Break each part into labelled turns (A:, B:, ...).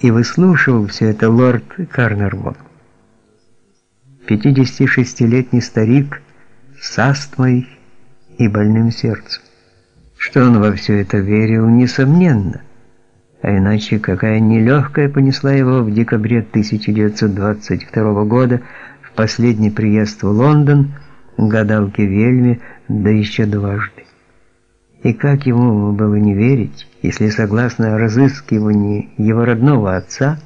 A: и выслушивал все это лорд Карнервон. 56-летний старик с астмой и больным сердцем. Что он во все это верил, несомненно. А иначе какая нелегкая понесла его в декабре 1922 года в последний приезд в Лондон к гадалке Вельме, да еще дважды. И как ему было не верить, если согласно разыскиванию его родного отца,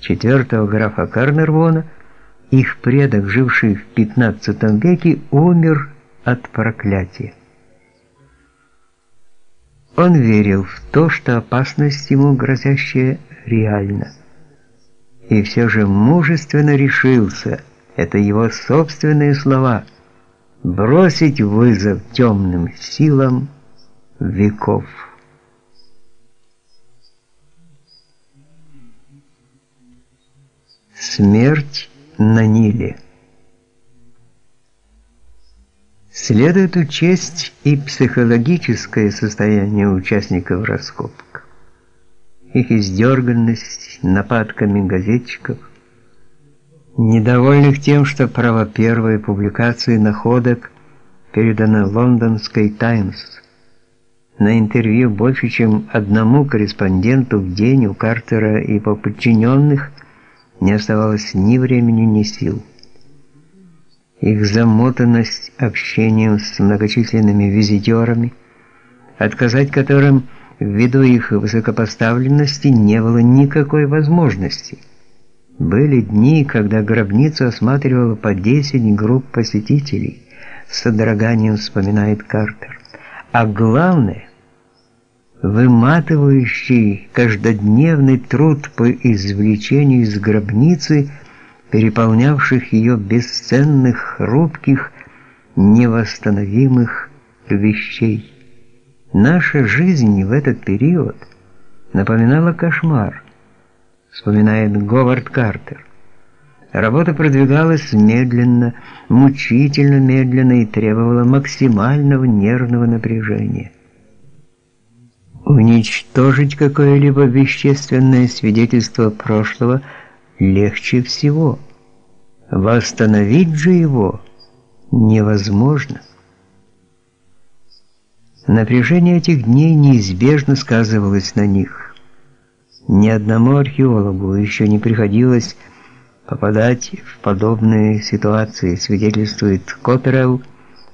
A: четвертого графа Карнервона, их предок, живший в XV веке, умер от проклятия. Он верил в то, что опасность ему грозящая реальна. И все же мужественно решился, это его собственные слова, бросить вызов темным силам веков. Смерть на Ниле Следует учесть и психологическое состояние участников раскопок. Их издерганность нападками газетчиков, недовольных тем, что право первой публикации находок передано лондонской «Таймс». На интервью больше, чем одному корреспонденту в день у Картера и по подчиненных не оставалось ни времени, ни сил. Их замотанность общением с многочисленными визитерами, отказать которым ввиду их высокопоставленности не было никакой возможности. Были дни, когда гробницу осматривало по 10 групп посетителей, с содроганием вспоминает Картер. А главное, выматывающий каждодневный труд по извлечению из гробницы – переполнявших ее бесценных, хрупких, невосстановимых вещей. Наша жизнь в этот период напоминала кошмар, вспоминает Говард Картер. Работа продвигалась медленно, мучительно медленно и требовала максимального нервного напряжения. Уничтожить какое-либо вещественное свидетельство прошлого легче всего. Восстановить же его невозможно. Напряжение этих дней неизбежно сказывалось на них. Ни одному археологу еще не приходилось попадать в подобные ситуации, свидетельствует Коттерелл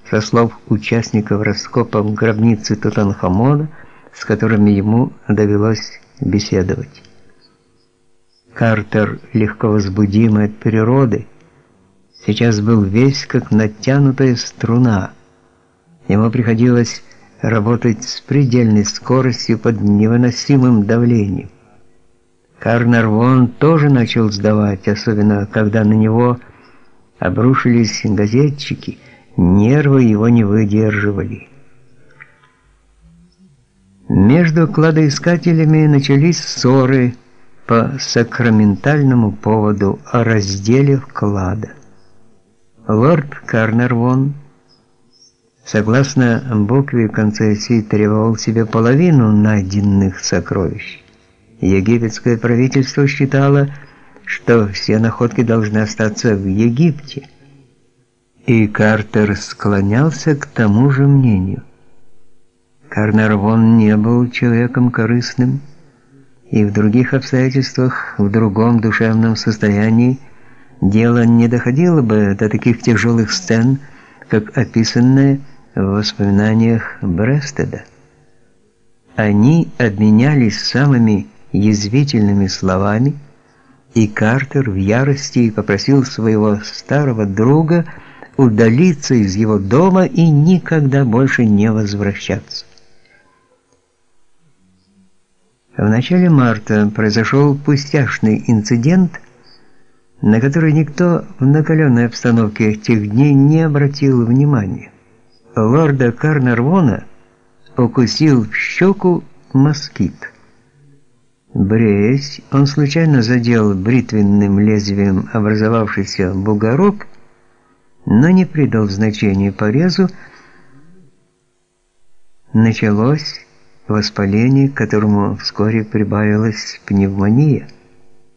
A: со слов участников раскопов гробницы Тутанхамона, с которыми ему довелось беседовать. Картер, легко возбудимый от природы, сейчас был весь как натянутая струна. Ему приходилось работать с предельной скоростью под невыносимым давлением. Карнарвон тоже начал сдавать, особенно когда на него обрушились газетчики, нервы его не выдерживали. Между кладоискателями начались ссоры, по сакраментальному поводу о разделе вклада. Лорд Карнервон, согласно букве концессии, требовал себе половину найденных сокровищ. Египетское правительство считало, что все находки должны остаться в Египте. И Картер склонялся к тому же мнению. Карнервон не был человеком корыстным, и в других обстоятельствах, в другом душевном состоянии, дело не доходило бы до таких тяжелых сцен, как описанные в воспоминаниях Брестеда. Они обменялись самыми язвительными словами, и Картер в ярости попросил своего старого друга удалиться из его дома и никогда больше не возвращаться. В начале марта произошел пустяшный инцидент, на который никто в накаленной обстановке тех дней не обратил внимания. Лорда Карнервона укусил в щеку москит. Бреясь, он случайно задел бритвенным лезвием образовавшийся бугорок, но не придал значения порезу. Началось воспаление, к которому вскоре прибавилась пневмония.